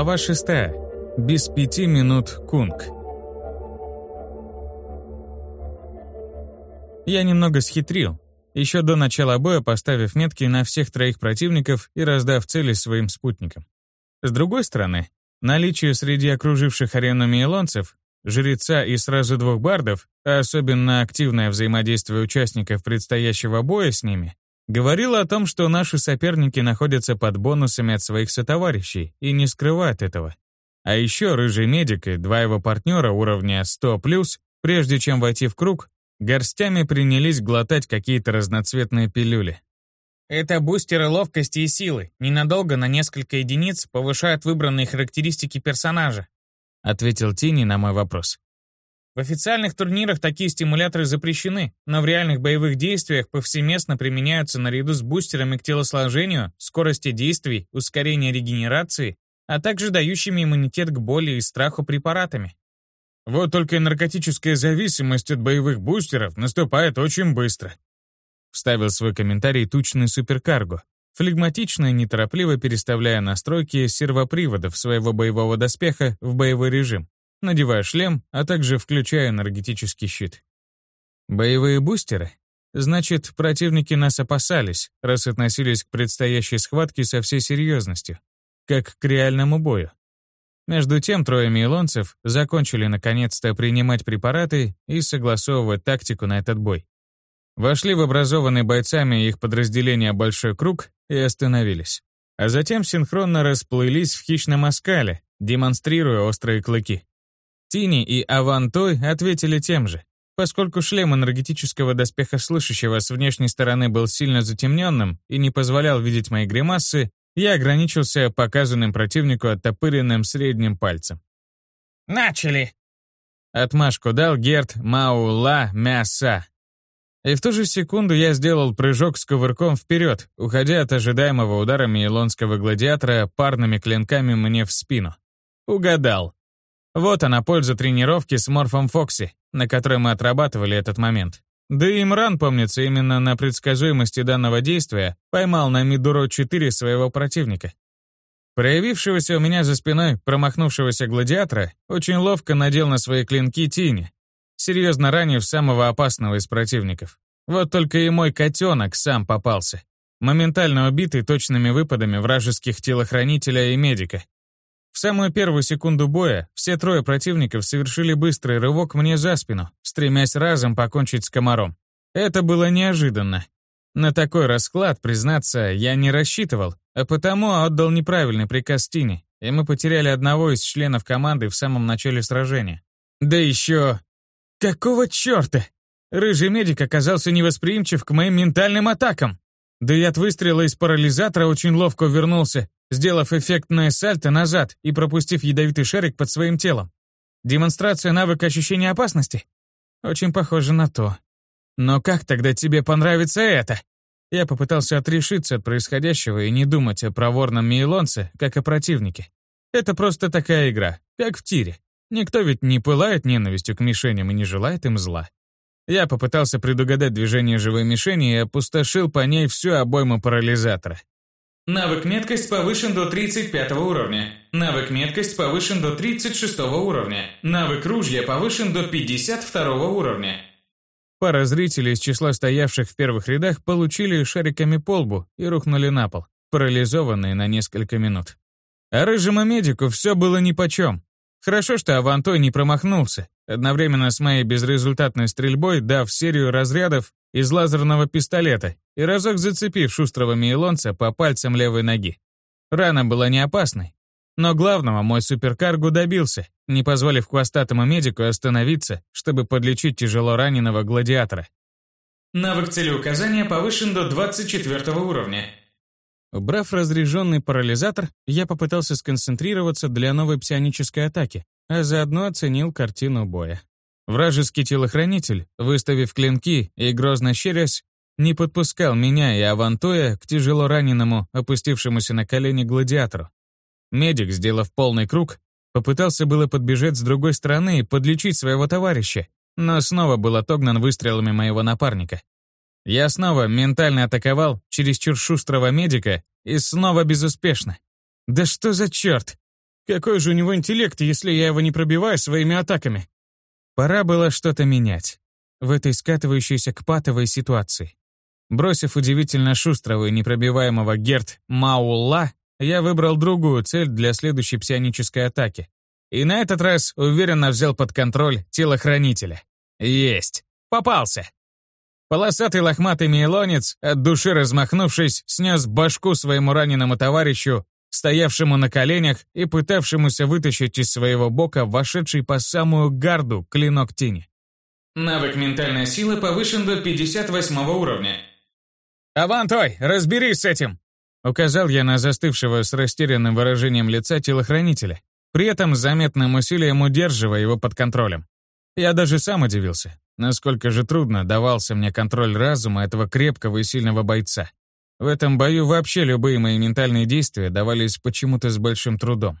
Глава 6. Без пяти минут Кунг. Я немного схитрил, еще до начала боя поставив метки на всех троих противников и раздав цели своим спутникам. С другой стороны, наличие среди окруживших арену мейлонцев, жреца и сразу двух бардов, а особенно активное взаимодействие участников предстоящего боя с ними, говорило о том, что наши соперники находятся под бонусами от своих сотоварищей и не скрывают этого. А еще рыжий медик и два его партнера уровня 100+, прежде чем войти в круг, горстями принялись глотать какие-то разноцветные пилюли. Это бустеры ловкости и силы, ненадолго на несколько единиц повышают выбранные характеристики персонажа, ответил Тини на мой вопрос. В официальных турнирах такие стимуляторы запрещены, но в реальных боевых действиях повсеместно применяются наряду с бустерами к телосложению, скорости действий, ускорения регенерации, а также дающими иммунитет к боли и страху препаратами. Вот только наркотическая зависимость от боевых бустеров наступает очень быстро. Вставил свой комментарий тучный суперкарго, флегматично и неторопливо переставляя настройки сервоприводов своего боевого доспеха в боевой режим, надевая шлем, а также включая энергетический щит. Боевые бустеры? Значит, противники нас опасались, раз относились к предстоящей схватке со всей серьезностью, как к реальному бою. Между тем, трое мейлонцев закончили наконец-то принимать препараты и согласовывать тактику на этот бой. Вошли в образованный бойцами их подразделения большой круг и остановились. А затем синхронно расплылись в хищном оскале, демонстрируя острые клыки. Тини и Авантой ответили тем же. Поскольку шлем энергетического доспеха слышащего с внешней стороны был сильно затемненным и не позволял видеть мои гримасы, я ограничился показанным противнику оттопыренным средним пальцем. «Начали!» Отмашку дал Герт Маула Мяса. И в ту же секунду я сделал прыжок с кувырком вперед, уходя от ожидаемого удара мейлонского гладиатора парными клинками мне в спину. Угадал. Вот она польза тренировки с Морфом Фокси, на которой мы отрабатывали этот момент. Да и Имран, помнится, именно на предсказуемости данного действия поймал на Мидуро-4 своего противника. Проявившегося у меня за спиной промахнувшегося гладиатора очень ловко надел на свои клинки тени, серьезно ранив самого опасного из противников. Вот только и мой котенок сам попался, моментально убитый точными выпадами вражеских телохранителя и медика. В самую первую секунду боя все трое противников совершили быстрый рывок мне за спину, стремясь разом покончить с комаром. Это было неожиданно. На такой расклад, признаться, я не рассчитывал, а потому отдал неправильный приказ Тине, и мы потеряли одного из членов команды в самом начале сражения. Да еще... Какого черта? Рыжий медик оказался невосприимчив к моим ментальным атакам. Да и от выстрела из парализатора очень ловко вернулся, сделав эффектное сальто назад и пропустив ядовитый шарик под своим телом. Демонстрация навыка ощущения опасности? Очень похоже на то. Но как тогда тебе понравится это? Я попытался отрешиться от происходящего и не думать о проворном мейлонце, как о противнике. Это просто такая игра, как в тире. Никто ведь не пылает ненавистью к мишеням и не желает им зла. Я попытался предугадать движение живой мишени и опустошил по ней всю обойму парализатора. Навык меткость повышен до 35 уровня. Навык меткость повышен до 36 уровня. Навык ружья повышен до 52 уровня. Пара зрителей из числа стоявших в первых рядах получили шариками по лбу и рухнули на пол, парализованные на несколько минут. А рыжему медику все было нипочем. Хорошо, что Авантой не промахнулся, одновременно с моей безрезультатной стрельбой дав серию разрядов из лазерного пистолета и разок зацепив шустрого мейлонца по пальцам левой ноги. Рана была не опасной, но главного мой суперкаргу добился, не позволив хвостатому медику остановиться, чтобы подлечить тяжело раненого гладиатора. Навык целеуказания повышен до 24 уровня. Убрав разряженный парализатор, я попытался сконцентрироваться для новой псионической атаки, а заодно оценил картину боя. Вражеский телохранитель, выставив клинки и грозно щерясь, не подпускал меня и Авантоя к тяжело раненому, опустившемуся на колени гладиатору. Медик, сделав полный круг, попытался было подбежать с другой стороны и подлечить своего товарища, но снова был отогнан выстрелами моего напарника. Я снова ментально атаковал чересчур шустрого медика и снова безуспешно. Да что за черт? Какой же у него интеллект, если я его не пробиваю своими атаками? Пора было что-то менять в этой скатывающейся к патовой ситуации. Бросив удивительно шустрого и непробиваемого Герт Маула, я выбрал другую цель для следующей псионической атаки. И на этот раз уверенно взял под контроль телохранителя. Есть! Попался! Полосатый лохматый мейлонец, от души размахнувшись, снес башку своему раненому товарищу, стоявшему на коленях и пытавшемуся вытащить из своего бока вошедший по самую гарду клинок тени. Навык «Ментальная сила» повышен до 58 уровня. «Авантой, разберись с этим!» Указал я на застывшего с растерянным выражением лица телохранителя, при этом заметным усилием удерживая его под контролем. Я даже сам удивился, насколько же трудно давался мне контроль разума этого крепкого и сильного бойца. В этом бою вообще любые мои ментальные действия давались почему-то с большим трудом.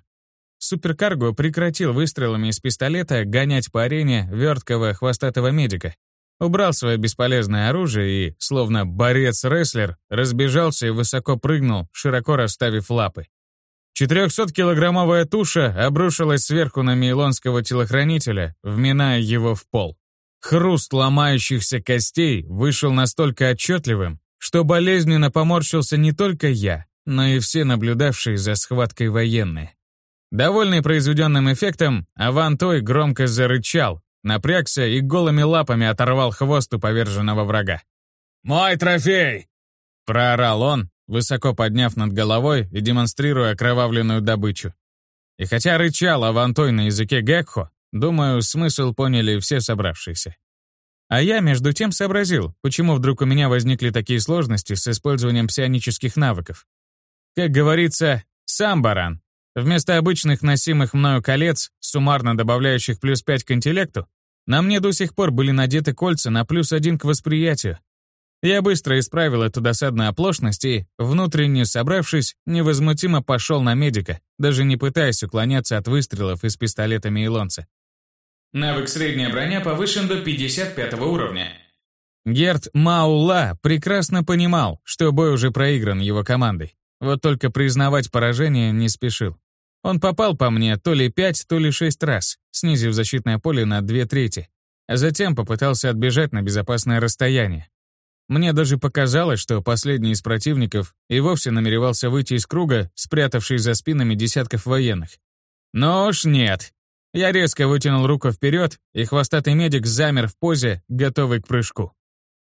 Суперкарго прекратил выстрелами из пистолета гонять по арене верткого хвостатого медика. Убрал свое бесполезное оружие и, словно борец-рестлер, разбежался и высоко прыгнул, широко расставив лапы. 400-килограммовая туша обрушилась сверху на мейлонского телохранителя, вминая его в пол. Хруст ломающихся костей вышел настолько отчетливым, что болезненно поморщился не только я, но и все наблюдавшие за схваткой военные. Довольный произведенным эффектом, Авантой громко зарычал, напрягся и голыми лапами оторвал хвост у поверженного врага. «Мой трофей!» — проорал он, высоко подняв над головой и демонстрируя окровавленную добычу. И хотя рычал Авантой на языке Гекхо, думаю, смысл поняли все собравшиеся. А я, между тем, сообразил, почему вдруг у меня возникли такие сложности с использованием псионических навыков. Как говорится, сам баран, Вместо обычных носимых мною колец, суммарно добавляющих плюс 5 к интеллекту, на мне до сих пор были надеты кольца на плюс 1 к восприятию. Я быстро исправил эту досадную оплошность и, внутренне собравшись, невозмутимо пошел на медика, даже не пытаясь уклоняться от выстрелов из пистолета Мейлонца. Навык «Средняя броня» повышен до 55 уровня. Герт Маула прекрасно понимал, что бой уже проигран его командой. Вот только признавать поражение не спешил. Он попал по мне то ли пять, то ли шесть раз, снизив защитное поле на две трети, а затем попытался отбежать на безопасное расстояние. Мне даже показалось, что последний из противников и вовсе намеревался выйти из круга, спрятавшись за спинами десятков военных. Но уж нет. Я резко вытянул руку вперед, и хвостатый медик замер в позе, готовый к прыжку.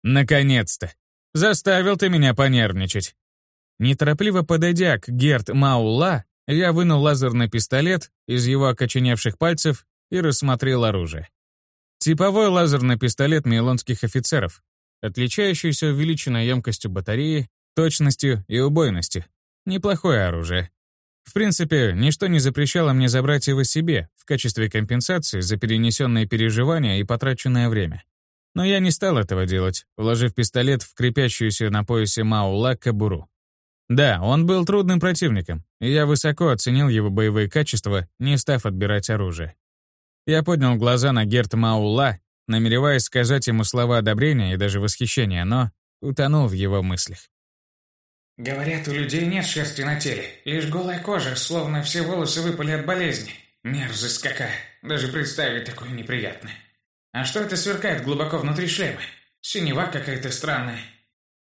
Наконец-то! Заставил ты меня понервничать. Неторопливо подойдя к Герт Маула, я вынул лазерный пистолет из его окоченевших пальцев и рассмотрел оружие. Типовой лазерный пистолет мейлонских офицеров, отличающийся увеличенной емкостью батареи, точностью и убойностью. Неплохое оружие. В принципе, ничто не запрещало мне забрать его себе в качестве компенсации за перенесенные переживания и потраченное время. Но я не стал этого делать, вложив пистолет в крепящуюся на поясе Маула кобуру. Да, он был трудным противником, и я высоко оценил его боевые качества, не став отбирать оружие. Я поднял глаза на Герт Маула, намереваясь сказать ему слова одобрения и даже восхищения, но утонул в его мыслях. «Говорят, у людей нет шерсти на теле, лишь голая кожа, словно все волосы выпали от болезни. Мерзость какая, даже представить такое неприятно. А что это сверкает глубоко внутри шлема? Синева какая-то странная.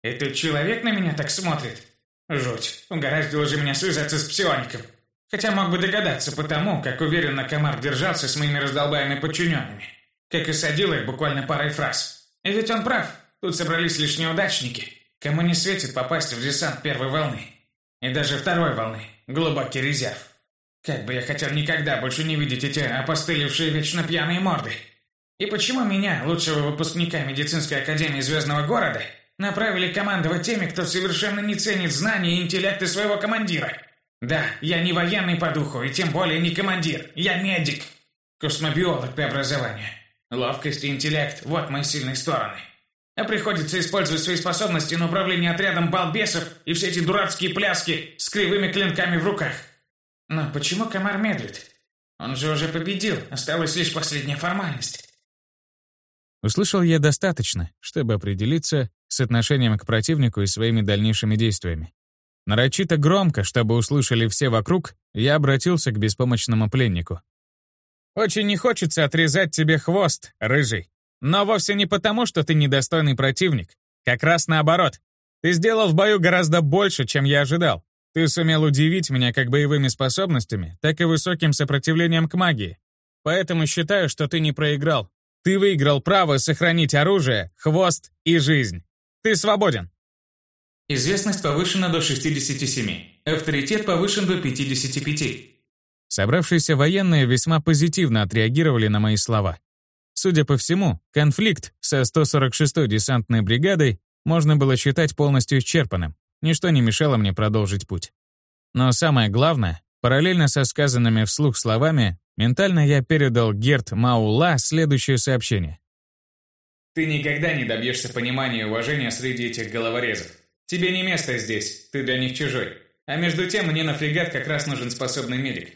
Этот человек на меня так смотрит?» Жуть. Угораздило же меня связаться с псиоником. Хотя мог бы догадаться потому, как уверенно комар держался с моими раздолбаемыми подчиненными. Как и садил их буквально парой фраз. И ведь он прав. Тут собрались лишь неудачники, кому не светит попасть в десант первой волны. И даже второй волны. Глубокий резерв. Как бы я хотел никогда больше не видеть эти опостылевшие вечно пьяные морды. И почему меня, лучшего выпускника медицинской академии Звездного города, Направили командовать теми, кто совершенно не ценит знания и интеллекты своего командира. Да, я не военный по духу, и тем более не командир. Я медик. Космобиолог по образованию. Ловкость и интеллект – вот мои сильные стороны. А приходится использовать свои способности на управление отрядом балбесов и все эти дурацкие пляски с кривыми клинками в руках. Но почему комар медлит? Он же уже победил, осталась лишь последняя формальность. Услышал я достаточно, чтобы определиться с отношением к противнику и своими дальнейшими действиями. Нарочито громко, чтобы услышали все вокруг, я обратился к беспомощному пленнику. «Очень не хочется отрезать тебе хвост, рыжий. Но вовсе не потому, что ты недостойный противник. Как раз наоборот. Ты сделал в бою гораздо больше, чем я ожидал. Ты сумел удивить меня как боевыми способностями, так и высоким сопротивлением к магии. Поэтому считаю, что ты не проиграл. Ты выиграл право сохранить оружие, хвост и жизнь. Ты свободен. Известность повышена до 67. Авторитет повышен до 55. Собравшиеся военные весьма позитивно отреагировали на мои слова. Судя по всему, конфликт со 146-й десантной бригадой можно было считать полностью исчерпанным. Ничто не мешало мне продолжить путь. Но самое главное, параллельно со сказанными вслух словами, ментально я передал Герт Маула следующее сообщение. «Ты никогда не добьешься понимания и уважения среди этих головорезов. Тебе не место здесь, ты для них чужой. А между тем мне на фрегат как раз нужен способный медик.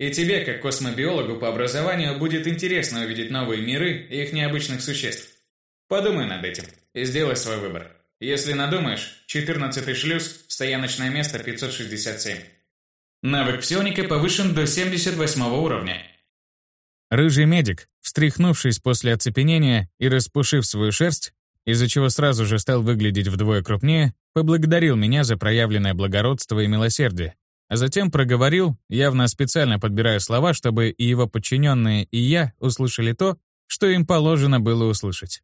И тебе, как космобиологу по образованию, будет интересно увидеть новые миры и их необычных существ. Подумай над этим и сделай свой выбор. Если надумаешь, 14-й шлюз, стояночное место 567. Навык псионика повышен до 78 уровня. Рыжий медик, встряхнувшись после оцепенения и распушив свою шерсть, из-за чего сразу же стал выглядеть вдвое крупнее, поблагодарил меня за проявленное благородство и милосердие, а затем проговорил, явно специально подбирая слова, чтобы и его подчиненные, и я услышали то, что им положено было услышать.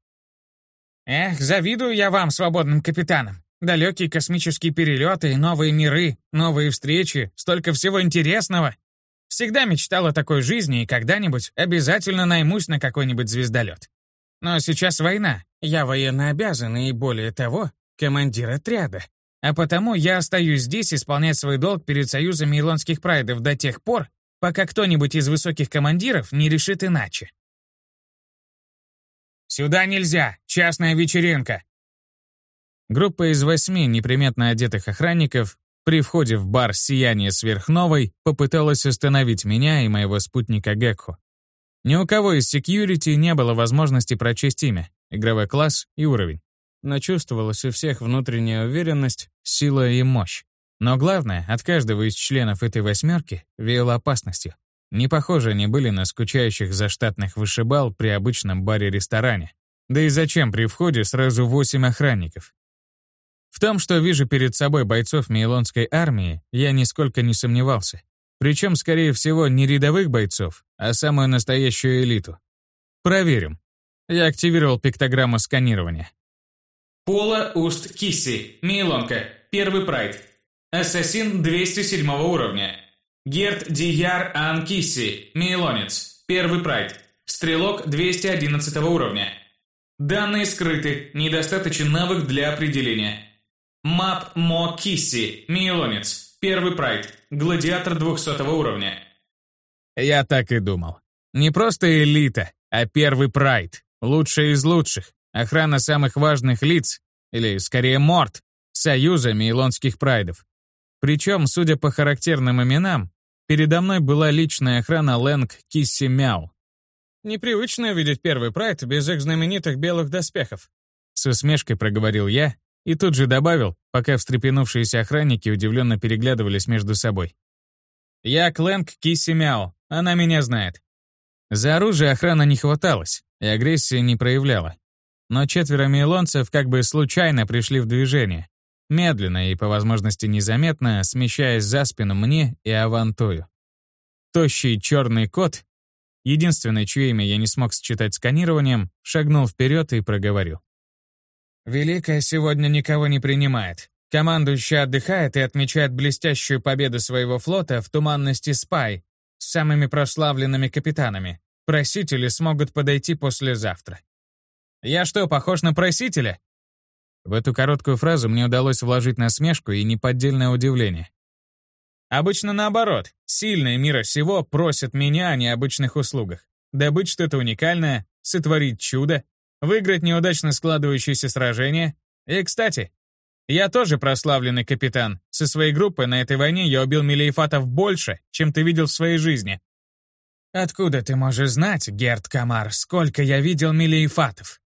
«Эх, завидую я вам, свободным капитанам. Далекие космические перелеты, новые миры, новые встречи, столько всего интересного. Всегда мечтал о такой жизни и когда-нибудь обязательно наймусь на какой-нибудь звездолет. Но сейчас война, я военно обязан и, более того, командир отряда. А потому я остаюсь здесь исполнять свой долг перед Союзом Илонских Прайдов до тех пор, пока кто-нибудь из высоких командиров не решит иначе. «Сюда нельзя! Частная вечеринка!» Группа из восьми неприметно одетых охранников при входе в бар «Сияние сверхновой» попыталась остановить меня и моего спутника Гекхо. Ни у кого из секьюрити не было возможности прочесть имя, игровой класс и уровень но чувствовалась у всех внутренняя уверенность, сила и мощь. Но главное, от каждого из членов этой восьмерки веяло опасностью. Не похожи они были на скучающих заштатных вышибал при обычном баре-ресторане. Да и зачем при входе сразу восемь охранников? В том, что вижу перед собой бойцов Мейлонской армии, я нисколько не сомневался. Причем, скорее всего, не рядовых бойцов, а самую настоящую элиту. Проверим. Я активировал пиктограмму сканирования. Пола Уст Кисси, Мейлонка, первый прайд. Ассасин 207 уровня. Герт Дияр Ан Кисси, Мейлонец, первый прайд. Стрелок 211 уровня. Данные скрыты, недостаточен навык для определения. Мап Мо Кисси, Мейлонец, первый прайд. Гладиатор 200 уровня. Я так и думал. Не просто элита, а первый прайд. Лучший из лучших. Охрана самых важных лиц, или скорее морд, союза мейлонских прайдов. Причем, судя по характерным именам, передо мной была личная охрана Лэнг Кисси Мяу. «Непривычно видеть первый прайд без их знаменитых белых доспехов», с усмешкой проговорил я и тут же добавил, пока встрепенувшиеся охранники удивленно переглядывались между собой. «Я Клэнг Кисси Мяу, она меня знает». За оружие охрана не хваталась и агрессии не проявляла но четверо мейлонцев как бы случайно пришли в движение, медленно и по возможности незаметно смещаясь за спину мне и Авантую. Тощий черный кот, единственный, чье имя я не смог считать сканированием, шагнул вперед и проговорил. «Великая сегодня никого не принимает. Командующий отдыхает и отмечает блестящую победу своего флота в туманности Спай с самыми прославленными капитанами. Просители смогут подойти послезавтра. Я что, похож на просителя?» В эту короткую фразу мне удалось вложить насмешку и неподдельное удивление. Обычно наоборот. Сильные мира всего просят меня о необычных услугах. Добыть что-то уникальное, сотворить чудо, выиграть неудачно складывающееся сражение. И, кстати, я тоже прославленный капитан. Со своей группой на этой войне я убил милейфатов больше, чем ты видел в своей жизни. Откуда ты можешь знать, Герд Камар, сколько я видел милейфатов?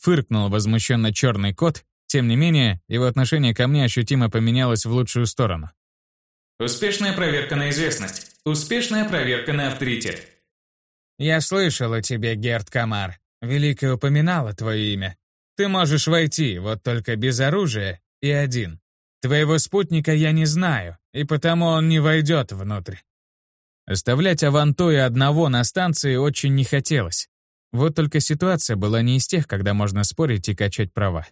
Фыркнул возмущенно черный кот, Тем не менее, его отношение ко мне ощутимо поменялось в лучшую сторону. Успешная проверка на известность. Успешная проверка на авторитет. «Я слышал о тебе, Герд Камар. Великая упоминала твое имя. Ты можешь войти, вот только без оружия и один. Твоего спутника я не знаю, и потому он не войдет внутрь». Оставлять Авантоя одного на станции очень не хотелось. Вот только ситуация была не из тех, когда можно спорить и качать права.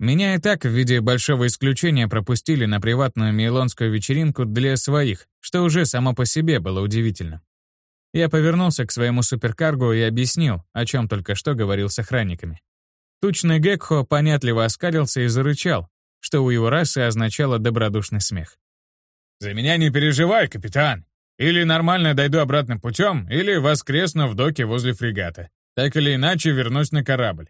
Меня и так в виде большого исключения пропустили на приватную мейлонскую вечеринку для своих, что уже само по себе было удивительно. Я повернулся к своему суперкаргу и объяснил, о чем только что говорил с охранниками. Тучный Гекхо понятливо оскалился и зарычал, что у его расы означало добродушный смех. «За меня не переживай, капитан. Или нормально дойду обратным путем, или воскресну в доке возле фрегата. Так или иначе вернусь на корабль.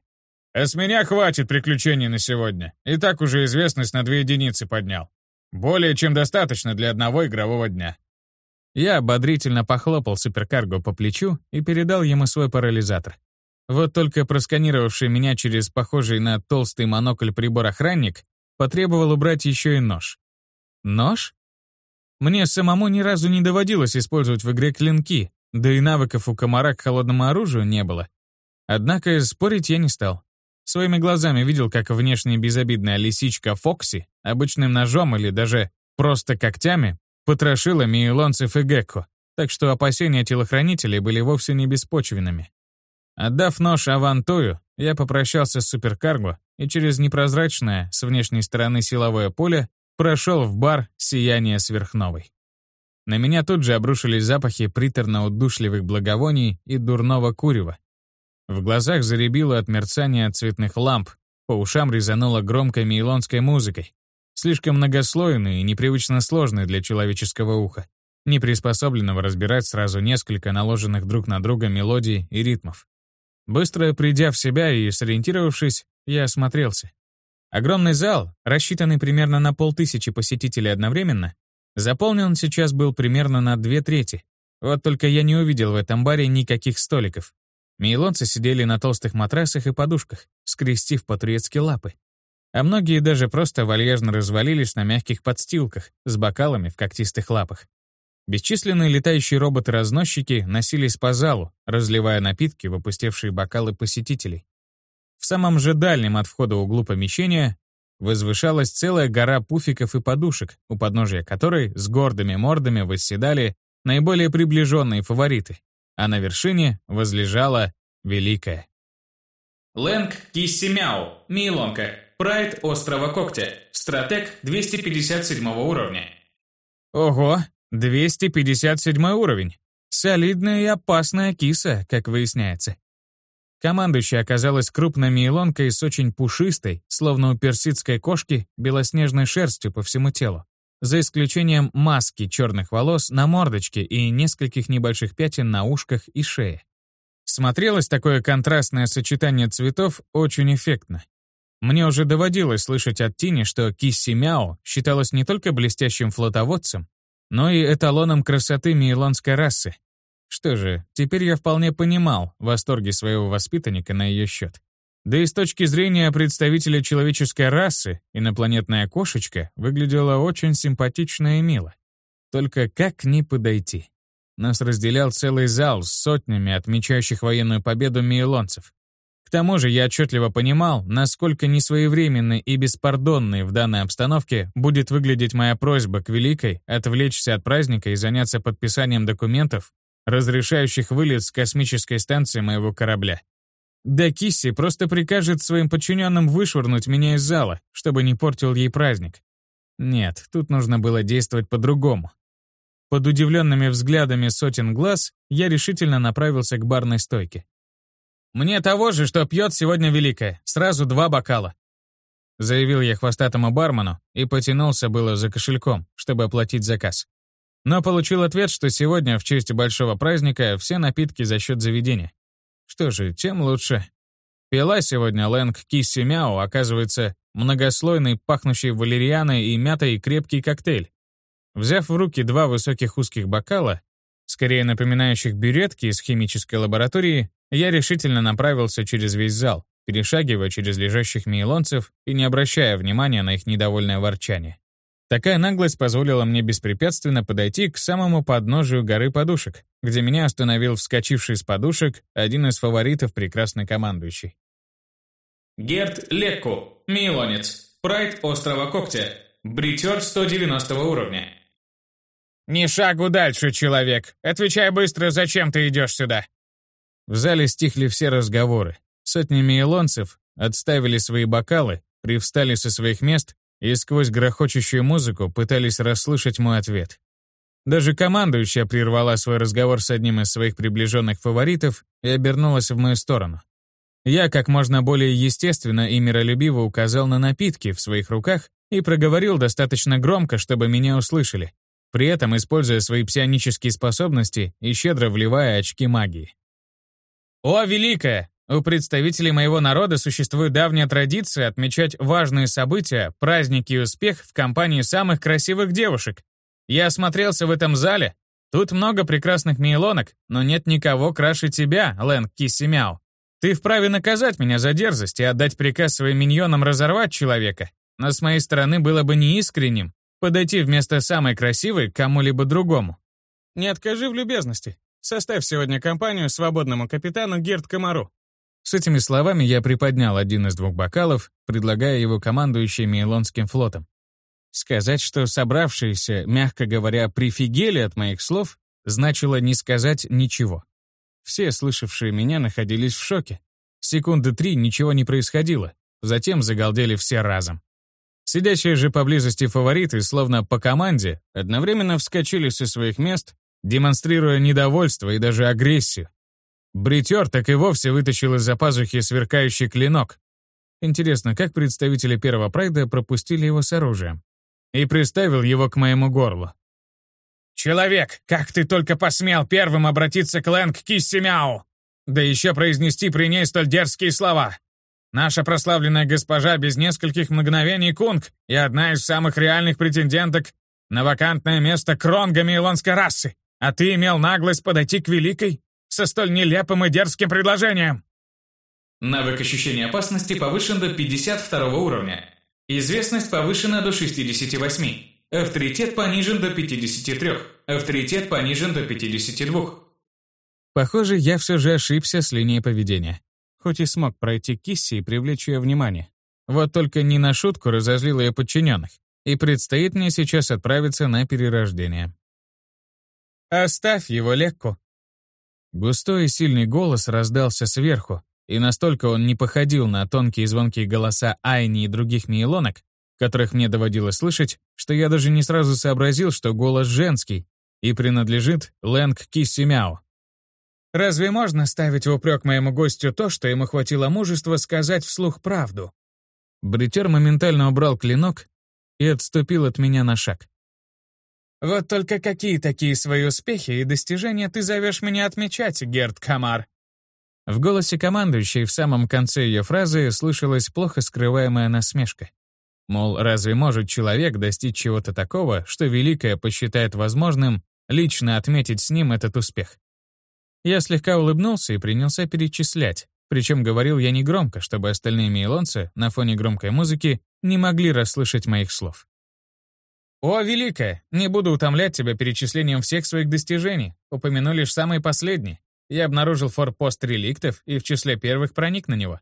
А с меня хватит приключений на сегодня. И так уже известность на две единицы поднял. Более чем достаточно для одного игрового дня. Я ободрительно похлопал суперкарго по плечу и передал ему свой парализатор. Вот только просканировавший меня через похожий на толстый монокль прибор охранник потребовал убрать еще и нож. Нож? Мне самому ни разу не доводилось использовать в игре клинки, да и навыков у комара к холодному оружию не было. Однако спорить я не стал. Своими глазами видел, как внешне безобидная лисичка Фокси обычным ножом или даже просто когтями потрошила миелонцев и гекко, так что опасения телохранителей были вовсе не беспочвенными. Отдав нож Авантую, я попрощался с суперкарго и через непрозрачное с внешней стороны силовое поле прошел в бар «Сияние сверхновой». На меня тут же обрушились запахи приторно-удушливых благовоний и дурного курева. В глазах заребило от мерцания цветных ламп, по ушам резануло громкой мейлонской музыкой, слишком многослойный и непривычно сложный для человеческого уха, не приспособленного разбирать сразу несколько наложенных друг на друга мелодий и ритмов. Быстро придя в себя и сориентировавшись, я осмотрелся. Огромный зал, рассчитанный примерно на полтысячи посетителей одновременно, заполнен сейчас был примерно на две трети. Вот только я не увидел в этом баре никаких столиков. Мейлонцы сидели на толстых матрасах и подушках, скрестив по-турецки лапы а многие даже просто вальяжно развалились на мягких подстилках с бокалами в когтистых лапах. Бесчисленные летающие роботы-разносчики носились по залу, разливая напитки в опустевшие бокалы посетителей. В самом же дальнем от входа углу помещения возвышалась целая гора пуфиков и подушек, у подножия которой с гордыми мордами восседали наиболее приближенные фавориты, а на вершине возлежала Великая. Лэнг Киссимяо, Мейлонка, Прайд Острова Когтя. Стратег 257 уровня. Ого, 257 уровень. Солидная и опасная киса, как выясняется. Командующая оказалась крупной мейлонкой с очень пушистой, словно у персидской кошки, белоснежной шерстью по всему телу, за исключением маски черных волос на мордочке и нескольких небольших пятен на ушках и шее. Смотрелось такое контрастное сочетание цветов очень эффектно. Мне уже доводилось слышать от Тини, что Кисси Мяо считалась не только блестящим флотоводцем, но и эталоном красоты мейлонской расы. Что же, теперь я вполне понимал восторги своего воспитанника на ее счет. Да и с точки зрения представителя человеческой расы, инопланетная кошечка выглядела очень симпатично и мило. Только как к ней подойти? Нас разделял целый зал с сотнями отмечающих военную победу мейлонцев. К тому же я отчетливо понимал, насколько несвоевременной и беспардонной в данной обстановке будет выглядеть моя просьба к Великой отвлечься от праздника и заняться подписанием документов, разрешающих вылет с космической станции моего корабля. Да Кисси просто прикажет своим подчиненным вышвырнуть меня из зала, чтобы не портил ей праздник. Нет, тут нужно было действовать по-другому. Под удивленными взглядами сотен глаз я решительно направился к барной стойке. «Мне того же, что пьет сегодня Великая. Сразу два бокала». Заявил я хвостатому бармену и потянулся было за кошельком, чтобы оплатить заказ. Но получил ответ, что сегодня, в честь большого праздника, все напитки за счет заведения. Что же, тем лучше. Пила сегодня Лэнг Кисси Мяо, оказывается, многослойный, пахнущий валерианой и мятой крепкий коктейль. Взяв в руки два высоких узких бокала, скорее напоминающих бюретки из химической лаборатории, я решительно направился через весь зал, перешагивая через лежащих мейлонцев и не обращая внимания на их недовольное ворчание. Такая наглость позволила мне беспрепятственно подойти к самому подножию горы подушек, где меня остановил вскочивший с подушек один из фаворитов прекрасной командующей. Герт Лекку, Мейлонец, Прайд Острова Когтя, бритер 190 уровня. «Ни шагу дальше, человек! Отвечай быстро, зачем ты идешь сюда?» В зале стихли все разговоры. Сотни мейлонцев отставили свои бокалы, привстали со своих мест и сквозь грохочущую музыку пытались расслышать мой ответ. Даже командующая прервала свой разговор с одним из своих приближенных фаворитов и обернулась в мою сторону. Я как можно более естественно и миролюбиво указал на напитки в своих руках и проговорил достаточно громко, чтобы меня услышали, при этом используя свои псионические способности и щедро вливая очки магии. «О, Великая! У представителей моего народа существует давняя традиция отмечать важные события, праздники и успех в компании самых красивых девушек. Я осмотрелся в этом зале. Тут много прекрасных мейлонок, но нет никого краше тебя, Лэнг Киссимяо. Ты вправе наказать меня за дерзость и отдать приказ своим миньонам разорвать человека. Но с моей стороны было бы неискренним подойти вместо самой красивой к кому-либо другому. Не откажи в любезности. Составь сегодня компанию свободному капитану Герд Комару. С этими словами я приподнял один из двух бокалов, предлагая его командующей Мейлонским флотом. Сказать, что собравшиеся, мягко говоря, прифигели от моих слов, значило не сказать ничего. Все, слышавшие меня, находились в шоке. Секунды три ничего не происходило, затем загалдели все разом. Сидящие же поблизости фавориты, словно по команде, одновременно вскочили со своих мест, демонстрируя недовольство и даже агрессию. Бритер так и вовсе вытащил из-за пазухи сверкающий клинок. Интересно, как представители первого прайда пропустили его с оружием? И приставил его к моему горлу. «Человек, как ты только посмел первым обратиться к Лэнг Киссимяу! Да еще произнести при ней столь дерзкие слова! Наша прославленная госпожа без нескольких мгновений Кунг и одна из самых реальных претенденток на вакантное место кронга мейлонской расы, а ты имел наглость подойти к Великой со столь нелепым и дерзким предложением!» Навык ощущения опасности повышен до 52 уровня. Известность повышена до 68. Авторитет понижен до 53. Авторитет понижен до 52. Похоже, я все же ошибся с линией поведения. Хоть и смог пройти Кисси и привлечь ее внимание. Вот только не на шутку разозлил ее подчиненных. И предстоит мне сейчас отправиться на перерождение. «Оставь его, Лекку», Густой и сильный голос раздался сверху, и настолько он не походил на тонкие звонкие голоса Айни и других мейлонок, которых мне доводилось слышать, что я даже не сразу сообразил, что голос женский и принадлежит Лэнг Киссимяо. «Разве можно ставить в упрек моему гостю то, что ему хватило мужества сказать вслух правду?» Бритер моментально убрал клинок и отступил от меня на шаг. Вот только какие такие свои успехи и достижения ты зовешь меня отмечать, Герд Камар?» В голосе командующей в самом конце ее фразы слышалась плохо скрываемая насмешка. Мол, разве может человек достичь чего-то такого, что Великая посчитает возможным лично отметить с ним этот успех? Я слегка улыбнулся и принялся перечислять, причем говорил я негромко, чтобы остальные мейлонцы на фоне громкой музыки не могли расслышать моих слов. «О, Великая, не буду утомлять тебя перечислением всех своих достижений, упомяну лишь самые последние. Я обнаружил форпост реликтов и в числе первых проник на него.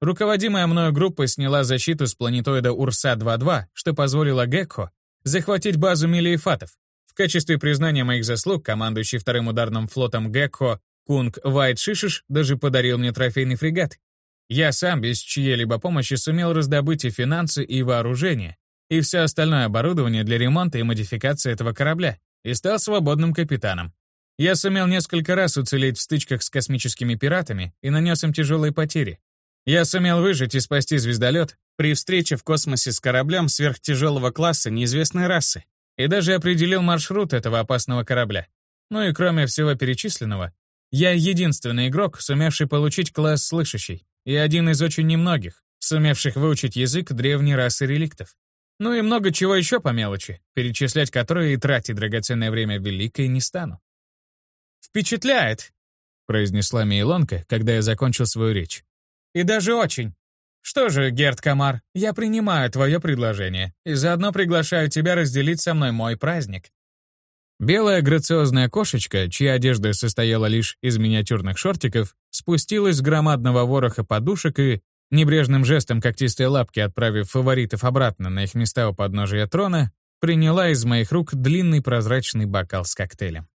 Руководимая мною группа сняла защиту с планетоида Урса-22, что позволило Гекко захватить базу Мелиефатов. В качестве признания моих заслуг командующий вторым ударным флотом Гекко Кунг Вайт Шишиш даже подарил мне трофейный фрегат. Я сам без чьей-либо помощи сумел раздобыть и финансы, и вооружение, и все остальное оборудование для ремонта и модификации этого корабля, и стал свободным капитаном. Я сумел несколько раз уцелеть в стычках с космическими пиратами и нанес им тяжелые потери. Я сумел выжить и спасти звездолет при встрече в космосе с кораблем сверхтяжелого класса неизвестной расы и даже определил маршрут этого опасного корабля. Ну и кроме всего перечисленного, я единственный игрок, сумевший получить класс слышащий, и один из очень немногих, сумевших выучить язык древней расы реликтов. Ну и много чего еще по мелочи, перечислять которые и тратить драгоценное время великой не стану. «Впечатляет!» — произнесла Мейлонка, когда я закончил свою речь. И даже очень. Что же, Герд Камар, я принимаю твое предложение и заодно приглашаю тебя разделить со мной мой праздник. Белая грациозная кошечка, чья одежда состояла лишь из миниатюрных шортиков, спустилась с громадного вороха подушек и, небрежным жестом когтистой лапки отправив фаворитов обратно на их места у подножия трона, приняла из моих рук длинный прозрачный бокал с коктейлем.